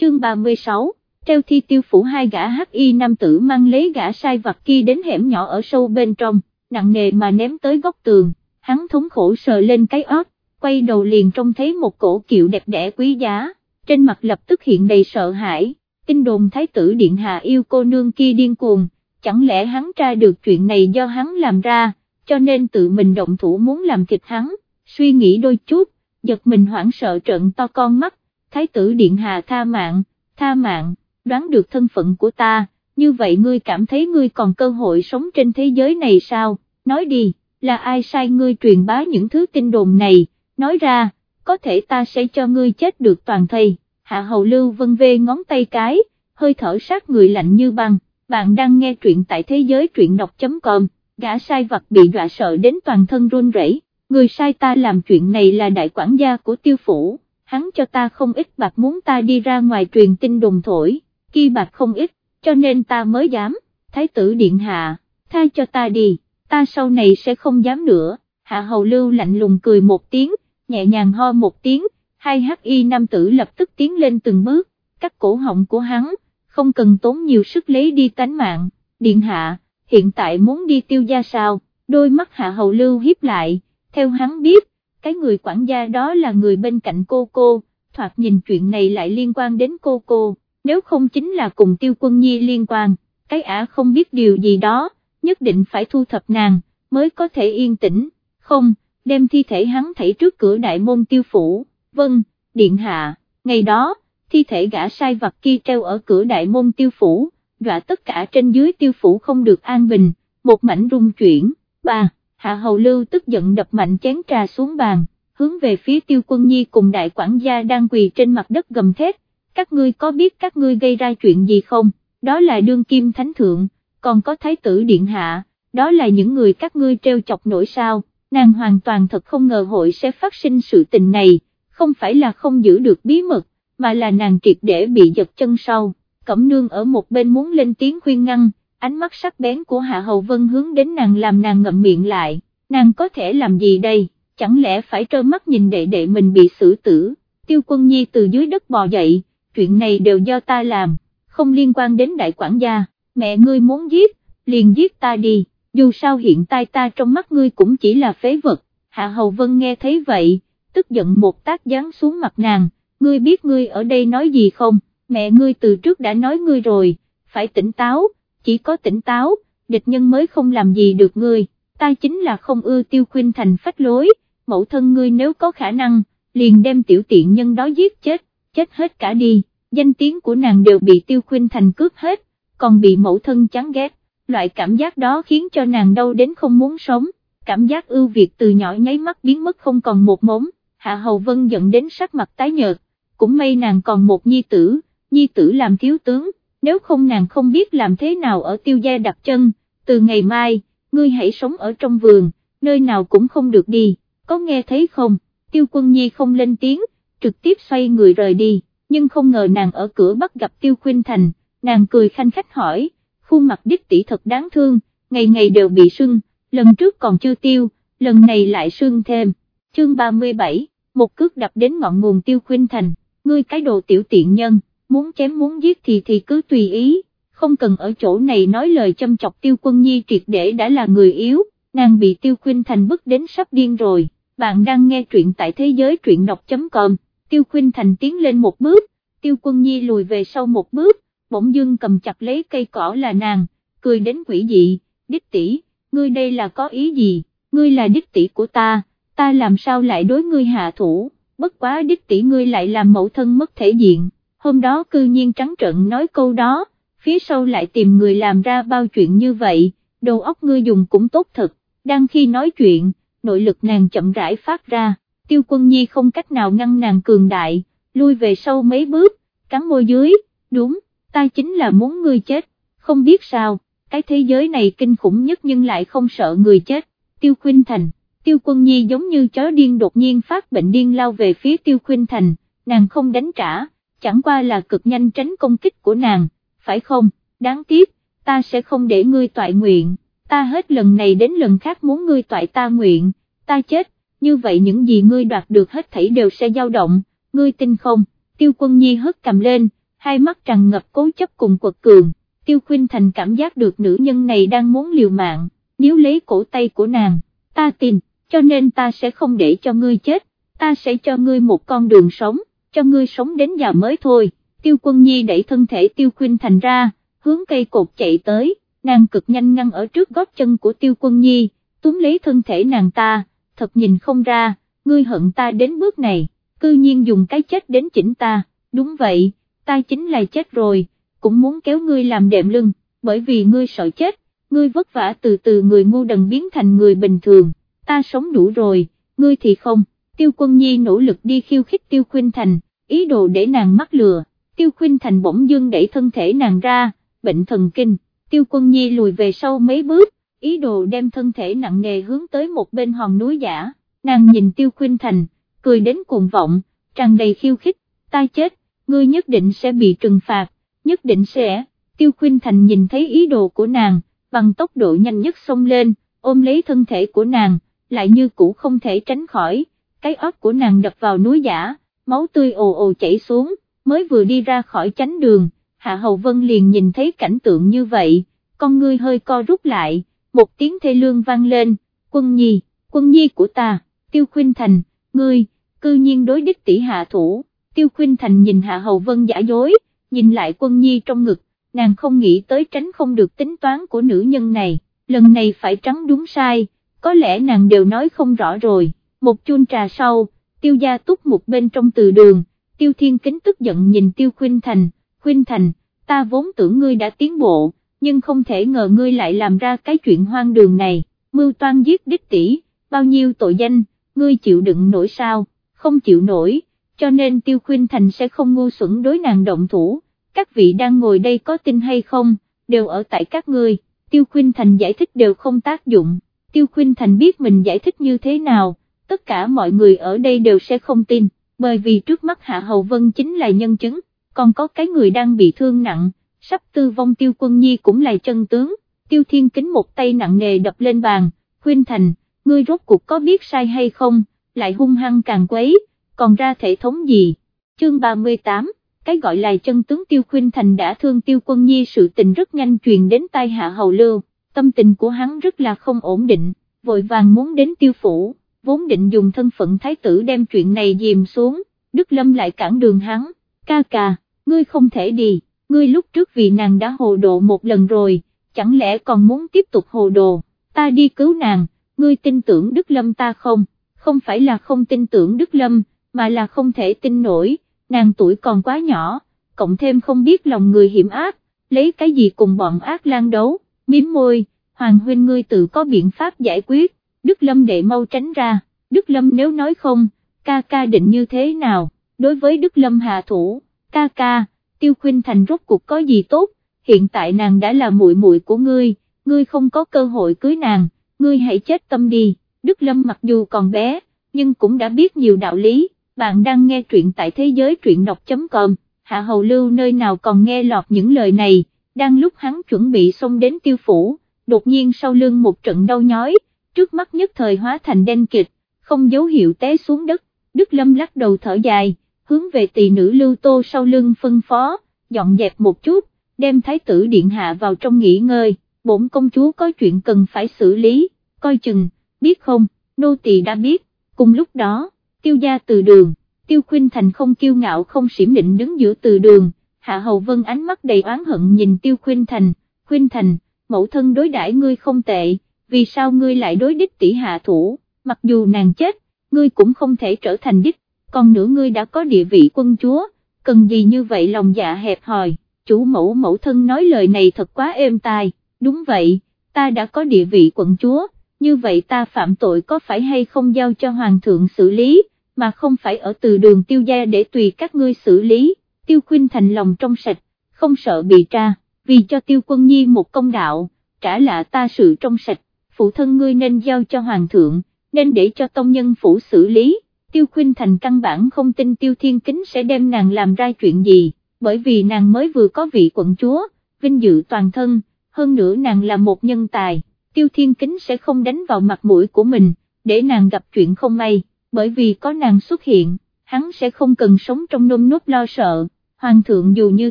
chương 36, treo thi tiêu phủ hai gã hi nam tử mang lấy gã sai vặt kia đến hẻm nhỏ ở sâu bên trong, nặng nề mà ném tới góc tường, hắn thống khổ sờ lên cái ớt, quay đầu liền trông thấy một cổ kiệu đẹp đẽ quý giá, trên mặt lập tức hiện đầy sợ hãi, tin đồn thái tử điện hạ yêu cô nương kia điên cuồng, chẳng lẽ hắn tra được chuyện này do hắn làm ra, cho nên tự mình động thủ muốn làm thịt hắn, suy nghĩ đôi chút, giật mình hoảng sợ trợn to con mắt, thái tử điện hạ tha mạng, tha mạng, đoán được thân phận của ta, như vậy ngươi cảm thấy ngươi còn cơ hội sống trên thế giới này sao, nói đi, là ai sai ngươi truyền bá những thứ tin đồn này, nói ra, có thể ta sẽ cho ngươi chết được toàn thây, hạ hầu lưu vân vê ngón tay cái, hơi thở sát người lạnh như băng, bạn đang nghe truyện tại thế giới truyện đọc.com, gã sai vật bị dọa sợ đến toàn thân run rẩy. người sai ta làm chuyện này là đại quản gia của tiêu phủ, hắn cho ta không ít bạc muốn ta đi ra ngoài truyền tin đồn thổi, kia bạc không ít, cho nên ta mới dám, thái tử điện hạ, tha cho ta đi, ta sau này sẽ không dám nữa, hạ hầu lưu lạnh lùng cười một tiếng, nhẹ nhàng ho một tiếng, hai hắc y nam tử lập tức tiến lên từng bước, cắt cổ họng của hắn, không cần tốn nhiều sức lấy đi tánh mạng, điện hạ, hiện tại muốn đi tiêu gia sao, đôi mắt hạ hầu lưu hiếp lại, theo hắn biết, cái người quản gia đó là người bên cạnh cô cô, thoạt nhìn chuyện này lại liên quan đến cô cô, nếu không chính là cùng tiêu quân nhi liên quan, cái ả không biết điều gì đó, nhất định phải thu thập nàng, mới có thể yên tĩnh, không, đem thi thể hắn thảy trước cửa đại môn tiêu phủ, vâng, điện hạ, ngày đó, thi thể gã sai vặt kia treo ở cửa đại môn tiêu phủ, dọa tất cả trên dưới tiêu phủ không được an bình, một mảnh rung chuyển, ba, hạ hầu lưu tức giận đập mạnh chén trà xuống bàn, hướng về phía tiêu quân nhi cùng đại quản gia đang quỳ trên mặt đất gầm thét, các ngươi có biết các ngươi gây ra chuyện gì không, đó là đương kim thánh thượng, còn có thái tử điện hạ, đó là những người các ngươi treo chọc nổi sao, nàng hoàn toàn thật không ngờ hội sẽ phát sinh sự tình này, không phải là không giữ được bí mật, mà là nàng triệt để bị giật chân sau, cẩm nương ở một bên muốn lên tiếng khuyên ngăn, ánh mắt sắc bén của Hạ Hầu Vân hướng đến nàng làm nàng ngậm miệng lại, nàng có thể làm gì đây, chẳng lẽ phải trơ mắt nhìn đệ đệ mình bị xử tử, tiêu quân nhi từ dưới đất bò dậy, chuyện này đều do ta làm, không liên quan đến đại quản gia, mẹ ngươi muốn giết, liền giết ta đi, dù sao hiện tại ta trong mắt ngươi cũng chỉ là phế vật, Hạ Hầu Vân nghe thấy vậy, tức giận một tác giáng xuống mặt nàng, ngươi biết ngươi ở đây nói gì không, mẹ ngươi từ trước đã nói ngươi rồi, phải tỉnh táo, chỉ có tỉnh táo, địch nhân mới không làm gì được ngươi, ta chính là không ưa tiêu khuyên thành phách lối, mẫu thân ngươi nếu có khả năng, liền đem tiểu tiện nhân đó giết chết, chết hết cả đi, danh tiếng của nàng đều bị tiêu khuyên thành cướp hết, còn bị mẫu thân chán ghét, loại cảm giác đó khiến cho nàng đau đến không muốn sống, cảm giác ưu việt từ nhỏ nháy mắt biến mất không còn một mống, Hạ Hầu Vân giận đến sắc mặt tái nhợt, cũng may nàng còn một nhi tử, nhi tử làm thiếu tướng, nếu không nàng không biết làm thế nào ở tiêu gia đặt chân, từ ngày mai, ngươi hãy sống ở trong vườn, nơi nào cũng không được đi, có nghe thấy không, tiêu quân nhi không lên tiếng, trực tiếp xoay người rời đi, nhưng không ngờ nàng ở cửa bắt gặp tiêu khuyên thành, nàng cười khanh khách hỏi, khuôn mặt đích tỷ thật đáng thương, ngày ngày đều bị sưng, lần trước còn chưa tiêu, lần này lại sưng thêm, chương 37, một cước đập đến ngọn nguồn tiêu khuyên thành, ngươi cái đồ tiểu tiện nhân, muốn chém muốn giết thì thì cứ tùy ý, không cần ở chỗ này nói lời châm chọc tiêu quân nhi triệt để đã là người yếu, nàng bị tiêu khuyên thành bức đến sắp điên rồi, bạn đang nghe truyện tại thế giới truyện đọc.com, tiêu khuyên thành tiến lên một bước, tiêu quân nhi lùi về sau một bước, bỗng dưng cầm chặt lấy cây cỏ là nàng, cười đến quỷ dị, đích tỷ, ngươi đây là có ý gì, ngươi là đích tỷ của ta, ta làm sao lại đối ngươi hạ thủ, bất quá đích tỷ ngươi lại làm mẫu thân mất thể diện, hôm đó cư nhiên trắng trợn nói câu đó, phía sau lại tìm người làm ra bao chuyện như vậy, đầu óc ngươi dùng cũng tốt thật, đang khi nói chuyện, nội lực nàng chậm rãi phát ra, tiêu quân nhi không cách nào ngăn nàng cường đại, lui về sau mấy bước, cắn môi dưới, đúng, ta chính là muốn ngươi chết, không biết sao, cái thế giới này kinh khủng nhất nhưng lại không sợ người chết, tiêu khuyên thành, tiêu quân nhi giống như chó điên đột nhiên phát bệnh điên lao về phía tiêu khuyên thành, nàng không đánh trả, chẳng qua là cực nhanh tránh công kích của nàng, phải không, đáng tiếc, ta sẽ không để ngươi toại nguyện, ta hết lần này đến lần khác muốn ngươi toại ta nguyện, ta chết, như vậy những gì ngươi đoạt được hết thảy đều sẽ dao động, ngươi tin không, tiêu quân nhi hất cầm lên, hai mắt tràn ngập cố chấp cùng quật cường, Tiêu khuyên Thành cảm giác được nữ nhân này đang muốn liều mạng, nếu lấy cổ tay của nàng, ta tin, cho nên ta sẽ không để cho ngươi chết, ta sẽ cho ngươi một con đường sống, cho ngươi sống đến già mới thôi, Tiêu Quân Nhi đẩy thân thể Tiêu khuyên Thành ra, hướng cây cột chạy tới, nàng cực nhanh ngăn ở trước gót chân của Tiêu Quân Nhi, túm lấy thân thể nàng ta, thật nhìn không ra, ngươi hận ta đến bước này, cư nhiên dùng cái chết đến chỉnh ta, đúng vậy, ta chính là chết rồi, cũng muốn kéo ngươi làm đệm lưng, bởi vì ngươi sợ chết, ngươi vất vả từ từ người ngu đần biến thành người bình thường, ta sống đủ rồi, ngươi thì không, tiêu quân nhi nỗ lực đi khiêu khích tiêu khuynh thành, ý đồ để nàng mắc lừa, tiêu khuynh thành bỗng dưng đẩy thân thể nàng ra, bệnh thần kinh, tiêu quân nhi lùi về sau mấy bước, ý đồ đem thân thể nặng nề hướng tới một bên hòn núi giả, nàng nhìn tiêu khuynh thành, cười đến cuồng vọng, tràn đầy khiêu khích, ta chết, ngươi nhất định sẽ bị trừng phạt, nhất định sẽ, tiêu khuynh thành nhìn thấy ý đồ của nàng, bằng tốc độ nhanh nhất xông lên, ôm lấy thân thể của nàng, lại như cũ không thể tránh khỏi, cái óc của nàng đập vào núi giả, máu tươi ồ ồ chảy xuống, mới vừa đi ra khỏi chánh đường, Hạ Hầu Vân liền nhìn thấy cảnh tượng như vậy, con ngươi hơi co rút lại, một tiếng thê lương vang lên, quân nhi, quân nhi của ta, tiêu khuyên thành, ngươi, cư nhiên đối đích tỷ hạ thủ, tiêu khuyên thành nhìn Hạ Hầu Vân giả dối, nhìn lại quân nhi trong ngực, nàng không nghĩ tới tránh không được tính toán của nữ nhân này, lần này phải trắng đúng sai, có lẽ nàng đều nói không rõ rồi, một chun trà sau, tiêu gia túc một bên trong từ đường, tiêu thiên kính tức giận nhìn tiêu khuyên thành, khuyên thành, ta vốn tưởng ngươi đã tiến bộ, nhưng không thể ngờ ngươi lại làm ra cái chuyện hoang đường này, mưu toan giết đích tỷ, bao nhiêu tội danh, ngươi chịu đựng nổi sao, không chịu nổi, cho nên tiêu khuyên thành sẽ không ngu xuẩn đối nàng động thủ, các vị đang ngồi đây có tin hay không, đều ở tại các ngươi, tiêu khuynh thành giải thích đều không tác dụng, tiêu khuynh thành biết mình giải thích như thế nào, tất cả mọi người ở đây đều sẽ không tin, bởi vì trước mắt Hạ Hầu Vân chính là nhân chứng, còn có cái người đang bị thương nặng, sắp tư vong tiêu quân nhi cũng là chân tướng, tiêu thiên kính một tay nặng nề đập lên bàn, khuyên thành, ngươi rốt cuộc có biết sai hay không, lại hung hăng càng quấy, còn ra thể thống gì, chương 38 cái gọi là chân tướng tiêu khuyên thành đã thương tiêu quân nhi sự tình rất nhanh truyền đến tai hạ hầu lưu, tâm tình của hắn rất là không ổn định, vội vàng muốn đến tiêu phủ, vốn định dùng thân phận thái tử đem chuyện này dìm xuống, Đức Lâm lại cản đường hắn, ca ca, ngươi không thể đi, ngươi lúc trước vì nàng đã hồ đồ một lần rồi, chẳng lẽ còn muốn tiếp tục hồ đồ, ta đi cứu nàng, ngươi tin tưởng Đức Lâm ta không, không phải là không tin tưởng Đức Lâm, mà là không thể tin nổi nàng tuổi còn quá nhỏ, cộng thêm không biết lòng người hiểm ác, lấy cái gì cùng bọn ác lan đấu, miếm môi, Hoàng huynh ngươi tự có biện pháp giải quyết, Đức Lâm đệ mau tránh ra, Đức Lâm nếu nói không, ca ca định như thế nào, đối với Đức Lâm hạ thủ, ca ca, tiêu khuynh thành rốt cuộc có gì tốt, hiện tại nàng đã là muội muội của ngươi, ngươi không có cơ hội cưới nàng, ngươi hãy chết tâm đi, Đức Lâm mặc dù còn bé, nhưng cũng đã biết nhiều đạo lý. Bạn đang nghe truyện tại thế giới truyện đọc.com, Hạ Hầu Lưu nơi nào còn nghe lọt những lời này, đang lúc hắn chuẩn bị xông đến tiêu phủ, đột nhiên sau lưng một trận đau nhói, trước mắt nhất thời hóa thành đen kịch, không dấu hiệu té xuống đất, Đức Lâm lắc đầu thở dài, hướng về tỳ nữ Lưu Tô sau lưng phân phó, dọn dẹp một chút, đem thái tử điện hạ vào trong nghỉ ngơi, bổn công chúa có chuyện cần phải xử lý, coi chừng, biết không, nô tỳ đã biết, cùng lúc đó tiêu gia từ đường, tiêu khuyên thành không kiêu ngạo không xỉm định đứng giữa từ đường, hạ hầu vân ánh mắt đầy oán hận nhìn tiêu khuyên thành, khuyên thành, mẫu thân đối đãi ngươi không tệ, vì sao ngươi lại đối đích tỷ hạ thủ, mặc dù nàng chết, ngươi cũng không thể trở thành đích, còn nữa ngươi đã có địa vị quân chúa, cần gì như vậy lòng dạ hẹp hòi, chủ mẫu mẫu thân nói lời này thật quá êm tai, đúng vậy, ta đã có địa vị quận chúa, như vậy ta phạm tội có phải hay không giao cho hoàng thượng xử lý, mà không phải ở từ đường tiêu gia để tùy các ngươi xử lý, tiêu khuyên thành lòng trong sạch, không sợ bị tra, vì cho tiêu quân nhi một công đạo, trả lại ta sự trong sạch, phụ thân ngươi nên giao cho hoàng thượng, nên để cho tông nhân phủ xử lý, tiêu khuyên thành căn bản không tin tiêu thiên kính sẽ đem nàng làm ra chuyện gì, bởi vì nàng mới vừa có vị quận chúa, vinh dự toàn thân, hơn nữa nàng là một nhân tài. Tiêu thiên kính sẽ không đánh vào mặt mũi của mình, để nàng gặp chuyện không may, bởi vì có nàng xuất hiện, hắn sẽ không cần sống trong nôm nốt lo sợ, hoàng thượng dù như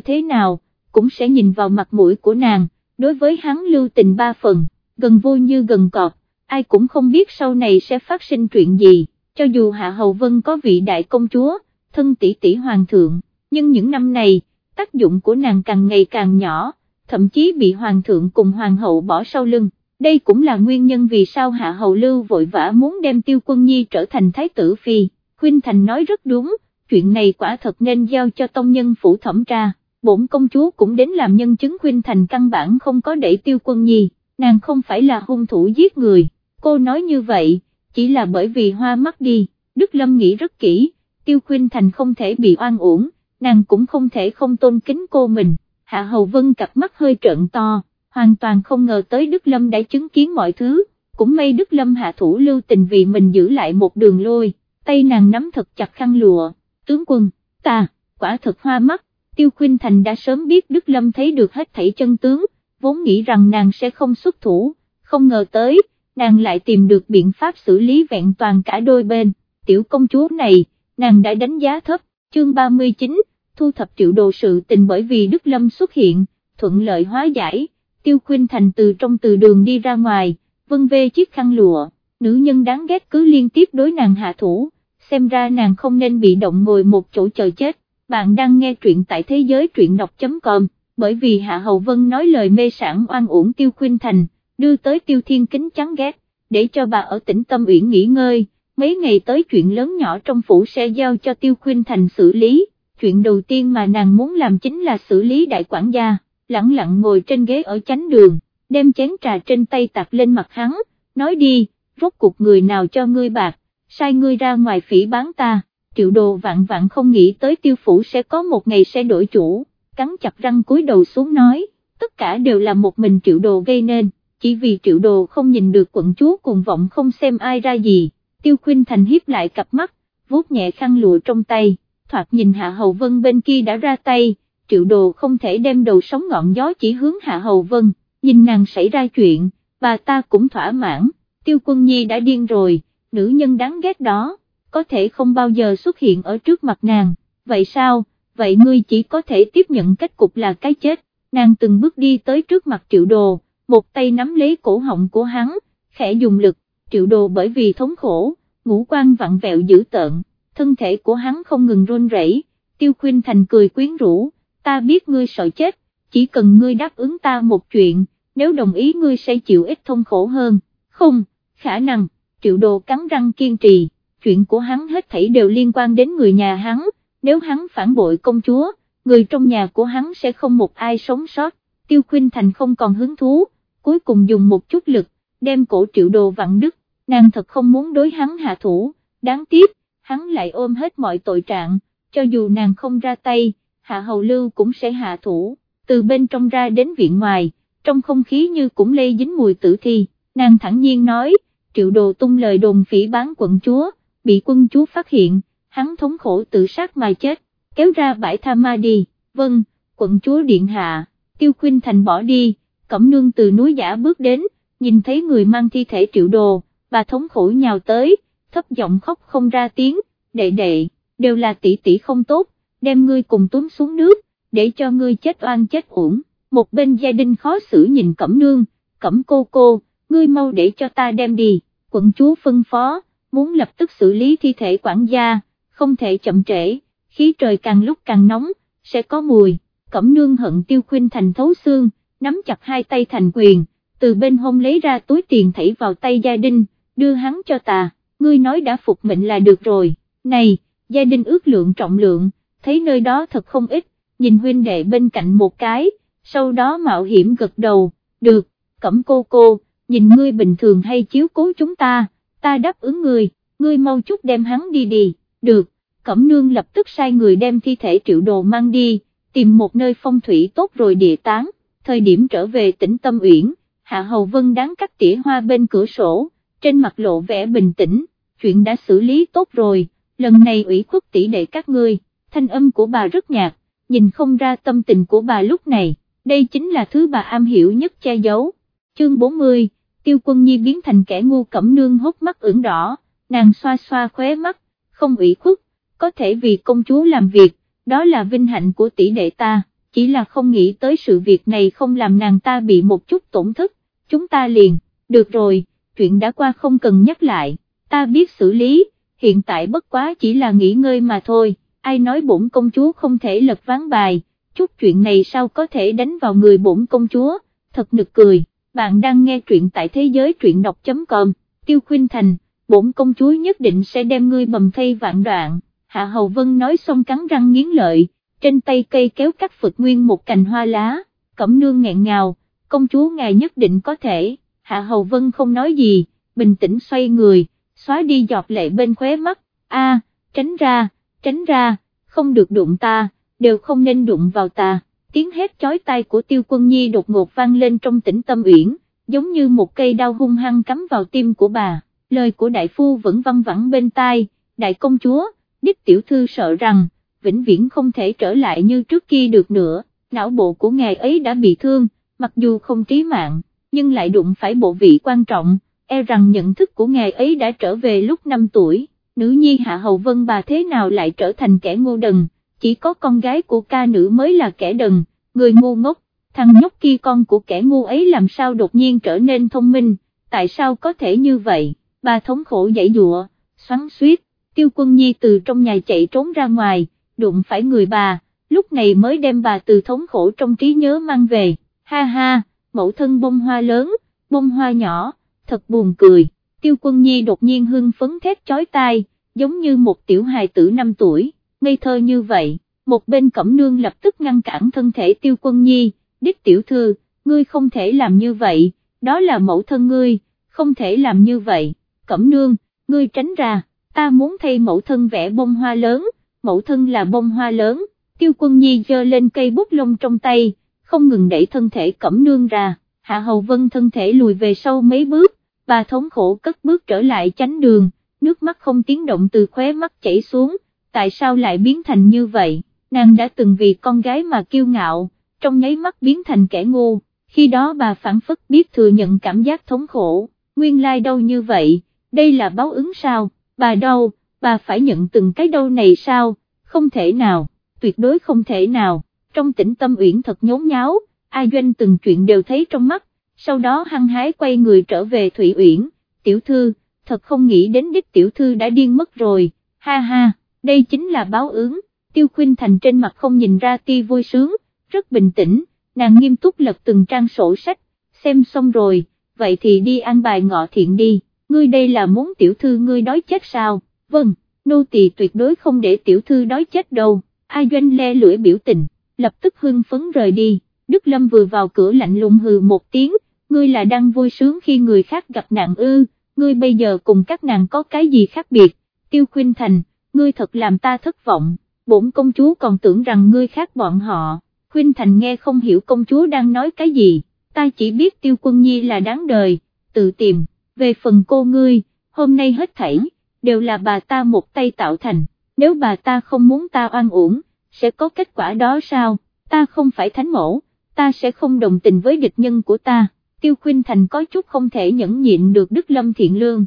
thế nào, cũng sẽ nhìn vào mặt mũi của nàng, đối với hắn lưu tình ba phần, gần vô như gần cọp, ai cũng không biết sau này sẽ phát sinh chuyện gì, cho dù Hạ Hầu Vân có vị đại công chúa, thân tỷ tỷ hoàng thượng, nhưng những năm này, tác dụng của nàng càng ngày càng nhỏ, thậm chí bị hoàng thượng cùng hoàng hậu bỏ sau lưng. Đây cũng là nguyên nhân vì sao Hạ Hầu Lưu vội vã muốn đem Tiêu Quân Nhi trở thành Thái tử Phi, Khuynh Thành nói rất đúng, chuyện này quả thật nên giao cho tông nhân phủ thẩm tra, bổn công chúa cũng đến làm nhân chứng Khuynh Thành căn bản không có đẩy Tiêu Quân Nhi, nàng không phải là hung thủ giết người, cô nói như vậy, chỉ là bởi vì hoa mắt đi, Đức Lâm nghĩ rất kỹ, Tiêu Khuynh Thành không thể bị oan uổng, nàng cũng không thể không tôn kính cô mình, Hạ Hầu Vân cặp mắt hơi trợn to hoàn toàn không ngờ tới Đức Lâm đã chứng kiến mọi thứ, cũng may Đức Lâm hạ thủ lưu tình vì mình giữ lại một đường lôi, tay nàng nắm thật chặt khăn lụa, tướng quân, ta, quả thật hoa mắt, Tiêu Khuynh Thành đã sớm biết Đức Lâm thấy được hết thảy chân tướng, vốn nghĩ rằng nàng sẽ không xuất thủ, không ngờ tới, nàng lại tìm được biện pháp xử lý vẹn toàn cả đôi bên, tiểu công chúa này, nàng đã đánh giá thấp, chương 39, thu thập triệu đồ sự tình bởi vì Đức Lâm xuất hiện, thuận lợi hóa giải. Tiêu khuyên Thành từ trong từ đường đi ra ngoài, vân vê chiếc khăn lụa, nữ nhân đáng ghét cứ liên tiếp đối nàng hạ thủ, xem ra nàng không nên bị động ngồi một chỗ chờ chết, bạn đang nghe truyện tại thế giới truyện đọc.com, bởi vì Hạ Hầu Vân nói lời mê sản oan uổng Tiêu Khuynh Thành, đưa tới Tiêu Thiên Kính chán ghét, để cho bà ở tỉnh Tâm Uyển nghỉ ngơi, mấy ngày tới chuyện lớn nhỏ trong phủ sẽ giao cho Tiêu Khuynh Thành xử lý, chuyện đầu tiên mà nàng muốn làm chính là xử lý đại quản gia lặng lặng ngồi trên ghế ở chánh đường, đem chén trà trên tay tạt lên mặt hắn, nói đi, rốt cuộc người nào cho ngươi bạc, sai ngươi ra ngoài phỉ bán ta, triệu đồ vạn vạn không nghĩ tới tiêu phủ sẽ có một ngày sẽ đổi chủ, cắn chặt răng cúi đầu xuống nói, tất cả đều là một mình triệu đồ gây nên, chỉ vì triệu đồ không nhìn được quận chúa cùng vọng không xem ai ra gì, tiêu khuyên thành hiếp lại cặp mắt, vuốt nhẹ khăn lụa trong tay, thoạt nhìn hạ hầu vân bên kia đã ra tay, triệu đồ không thể đem đầu sóng ngọn gió chỉ hướng Hạ Hầu Vân, nhìn nàng xảy ra chuyện, bà ta cũng thỏa mãn, tiêu quân nhi đã điên rồi, nữ nhân đáng ghét đó, có thể không bao giờ xuất hiện ở trước mặt nàng, vậy sao, vậy ngươi chỉ có thể tiếp nhận kết cục là cái chết, nàng từng bước đi tới trước mặt triệu đồ, một tay nắm lấy cổ họng của hắn, khẽ dùng lực, triệu đồ bởi vì thống khổ, ngũ quan vặn vẹo dữ tợn, thân thể của hắn không ngừng run rẩy. tiêu khuyên thành cười quyến rũ ta biết ngươi sợ chết, chỉ cần ngươi đáp ứng ta một chuyện, nếu đồng ý ngươi sẽ chịu ít thông khổ hơn, không, khả năng, triệu đồ cắn răng kiên trì, chuyện của hắn hết thảy đều liên quan đến người nhà hắn, nếu hắn phản bội công chúa, người trong nhà của hắn sẽ không một ai sống sót, tiêu khuyên thành không còn hứng thú, cuối cùng dùng một chút lực, đem cổ triệu đồ vặn đứt, nàng thật không muốn đối hắn hạ thủ, đáng tiếc, hắn lại ôm hết mọi tội trạng, cho dù nàng không ra tay, hạ hầu lưu cũng sẽ hạ thủ, từ bên trong ra đến viện ngoài, trong không khí như cũng lây dính mùi tử thi, nàng thẳng nhiên nói, triệu đồ tung lời đồn phỉ bán quận chúa, bị quân chúa phát hiện, hắn thống khổ tự sát mà chết, kéo ra bãi tha ma đi, vâng, quận chúa điện hạ, tiêu khuyên thành bỏ đi, cẩm nương từ núi giả bước đến, nhìn thấy người mang thi thể triệu đồ, bà thống khổ nhào tới, thấp giọng khóc không ra tiếng, đệ đệ, đều là tỷ tỷ không tốt, đem ngươi cùng túm xuống nước, để cho ngươi chết oan chết uổng, một bên gia đình khó xử nhìn cẩm nương, cẩm cô cô, ngươi mau để cho ta đem đi, quận chúa phân phó, muốn lập tức xử lý thi thể quản gia, không thể chậm trễ, khí trời càng lúc càng nóng, sẽ có mùi, cẩm nương hận tiêu khuyên thành thấu xương, nắm chặt hai tay thành quyền, từ bên hông lấy ra túi tiền thảy vào tay gia đình, đưa hắn cho ta, ngươi nói đã phục mệnh là được rồi, này, gia đình ước lượng trọng lượng, thấy nơi đó thật không ít, nhìn huynh đệ bên cạnh một cái, sau đó mạo hiểm gật đầu, được, cẩm cô cô, nhìn ngươi bình thường hay chiếu cố chúng ta, ta đáp ứng ngươi, ngươi mau chút đem hắn đi đi, được, cẩm nương lập tức sai người đem thi thể triệu đồ mang đi, tìm một nơi phong thủy tốt rồi địa tán, thời điểm trở về tỉnh Tâm Uyển, Hạ Hầu Vân đáng cắt tỉa hoa bên cửa sổ, trên mặt lộ vẻ bình tĩnh, chuyện đã xử lý tốt rồi, lần này ủy khuất tỷ đệ các ngươi thanh âm của bà rất nhạt, nhìn không ra tâm tình của bà lúc này, đây chính là thứ bà am hiểu nhất che giấu. Chương 40, Tiêu Quân Nhi biến thành kẻ ngu cẩm nương hốc mắt ửng đỏ, nàng xoa xoa khóe mắt, không ủy khuất, có thể vì công chúa làm việc, đó là vinh hạnh của tỷ đệ ta, chỉ là không nghĩ tới sự việc này không làm nàng ta bị một chút tổn thất, chúng ta liền, được rồi, chuyện đã qua không cần nhắc lại, ta biết xử lý, hiện tại bất quá chỉ là nghỉ ngơi mà thôi, ai nói bổn công chúa không thể lật ván bài, chút chuyện này sao có thể đánh vào người bổn công chúa, thật nực cười, bạn đang nghe truyện tại thế giới truyện đọc.com, tiêu khuyên thành, bổn công chúa nhất định sẽ đem ngươi bầm thây vạn đoạn, Hạ Hầu Vân nói xong cắn răng nghiến lợi, trên tay cây kéo cắt phật nguyên một cành hoa lá, cẩm nương nghẹn ngào, công chúa ngài nhất định có thể, Hạ Hầu Vân không nói gì, bình tĩnh xoay người, xóa đi giọt lệ bên khóe mắt, a, tránh ra, tránh ra, không được đụng ta, đều không nên đụng vào ta, tiếng hét chói tai của tiêu quân nhi đột ngột vang lên trong tĩnh tâm uyển, giống như một cây đao hung hăng cắm vào tim của bà, lời của đại phu vẫn văng vẳng bên tai, đại công chúa, đích tiểu thư sợ rằng, vĩnh viễn không thể trở lại như trước kia được nữa, não bộ của ngài ấy đã bị thương, mặc dù không trí mạng, nhưng lại đụng phải bộ vị quan trọng, e rằng nhận thức của ngài ấy đã trở về lúc 5 tuổi, nữ nhi Hạ Hầu Vân bà thế nào lại trở thành kẻ ngu đần, chỉ có con gái của ca nữ mới là kẻ đần, người ngu ngốc, thằng nhóc kia con của kẻ ngu ấy làm sao đột nhiên trở nên thông minh, tại sao có thể như vậy, bà thống khổ dãy dụa, xoắn suýt, tiêu quân nhi từ trong nhà chạy trốn ra ngoài, đụng phải người bà, lúc này mới đem bà từ thống khổ trong trí nhớ mang về, ha ha, mẫu thân bông hoa lớn, bông hoa nhỏ, thật buồn cười, tiêu quân nhi đột nhiên hưng phấn thét chói tai, giống như một tiểu hài tử 5 tuổi, ngây thơ như vậy, một bên cẩm nương lập tức ngăn cản thân thể tiêu quân nhi, đích tiểu thư, ngươi không thể làm như vậy, đó là mẫu thân ngươi, không thể làm như vậy, cẩm nương, ngươi tránh ra, ta muốn thay mẫu thân vẽ bông hoa lớn, mẫu thân là bông hoa lớn, tiêu quân nhi giơ lên cây bút lông trong tay, không ngừng đẩy thân thể cẩm nương ra, hạ hầu vân thân thể lùi về sau mấy bước, bà thống khổ cất bước trở lại tránh đường, nước mắt không tiếng động từ khóe mắt chảy xuống, tại sao lại biến thành như vậy, nàng đã từng vì con gái mà kiêu ngạo, trong nháy mắt biến thành kẻ ngu, khi đó bà phản phất biết thừa nhận cảm giác thống khổ, nguyên lai đâu như vậy, đây là báo ứng sao, bà đau, bà phải nhận từng cái đau này sao, không thể nào, tuyệt đối không thể nào, trong tĩnh tâm uyển thật nhốn nháo, ai doanh từng chuyện đều thấy trong mắt, sau đó hăng hái quay người trở về Thủy Uyển, tiểu thư, thật không nghĩ đến đích tiểu thư đã điên mất rồi, ha ha, đây chính là báo ứng, tiêu khuyên thành trên mặt không nhìn ra ti vui sướng, rất bình tĩnh, nàng nghiêm túc lật từng trang sổ sách, xem xong rồi, vậy thì đi ăn bài ngọ thiện đi, ngươi đây là muốn tiểu thư ngươi đói chết sao, vâng, nô tỳ tuyệt đối không để tiểu thư đói chết đâu, ai doanh le lưỡi biểu tình, lập tức hưng phấn rời đi, Đức Lâm vừa vào cửa lạnh lùng hừ một tiếng, ngươi là đang vui sướng khi người khác gặp nạn ư, ngươi bây giờ cùng các nàng có cái gì khác biệt, tiêu khuyên thành, ngươi thật làm ta thất vọng, bổn công chúa còn tưởng rằng ngươi khác bọn họ, khuyên thành nghe không hiểu công chúa đang nói cái gì, ta chỉ biết tiêu quân nhi là đáng đời, tự tìm, về phần cô ngươi, hôm nay hết thảy, đều là bà ta một tay tạo thành, nếu bà ta không muốn ta oan uổng, sẽ có kết quả đó sao, ta không phải thánh mẫu, ta sẽ không đồng tình với địch nhân của ta. Tiêu khuyên thành có chút không thể nhẫn nhịn được Đức Lâm thiện lương,